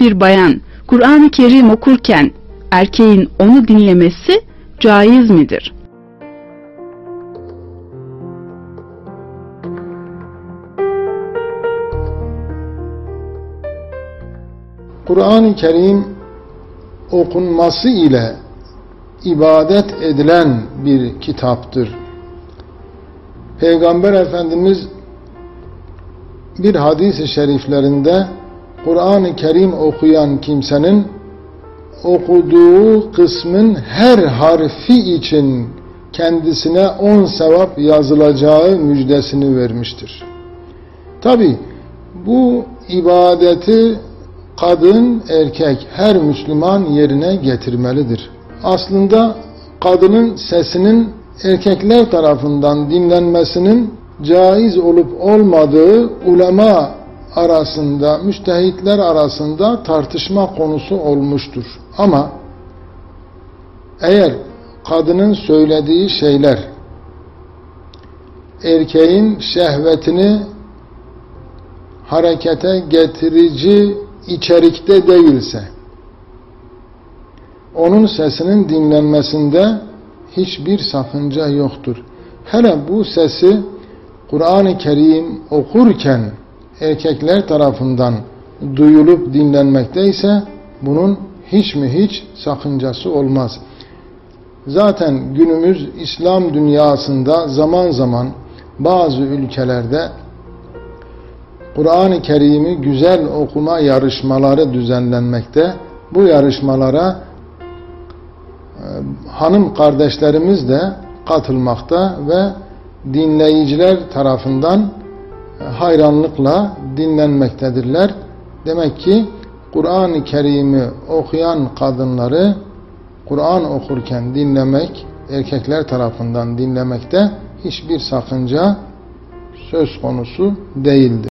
bir bayan Kur'an-ı Kerim okurken erkeğin onu dinlemesi caiz midir? Kur'an-ı Kerim okunması ile ibadet edilen bir kitaptır. Peygamber Efendimiz bir hadis-i şeriflerinde Kur'an-ı Kerim okuyan kimsenin okuduğu kısmın her harfi için kendisine on sevap yazılacağı müjdesini vermiştir. Tabi bu ibadeti kadın, erkek, her Müslüman yerine getirmelidir. Aslında kadının sesinin erkekler tarafından dinlenmesinin caiz olup olmadığı ulema arasında, müstehitler arasında tartışma konusu olmuştur. Ama eğer kadının söylediği şeyler erkeğin şehvetini harekete getirici içerikte değilse onun sesinin dinlenmesinde hiçbir sakınca yoktur. Hele bu sesi Kur'an-ı Kerim okurken erkekler tarafından duyulup dinlenmekteyse bunun hiç mi hiç sakıncası olmaz. Zaten günümüz İslam dünyasında zaman zaman bazı ülkelerde Kur'an-ı Kerim'i güzel okuma yarışmaları düzenlenmekte. Bu yarışmalara e, hanım kardeşlerimiz de katılmakta ve dinleyiciler tarafından hayranlıkla dinlenmektedirler. Demek ki Kur'an-ı Kerim'i okuyan kadınları Kur'an okurken dinlemek, erkekler tarafından dinlemekte hiçbir sakınca söz konusu değildir.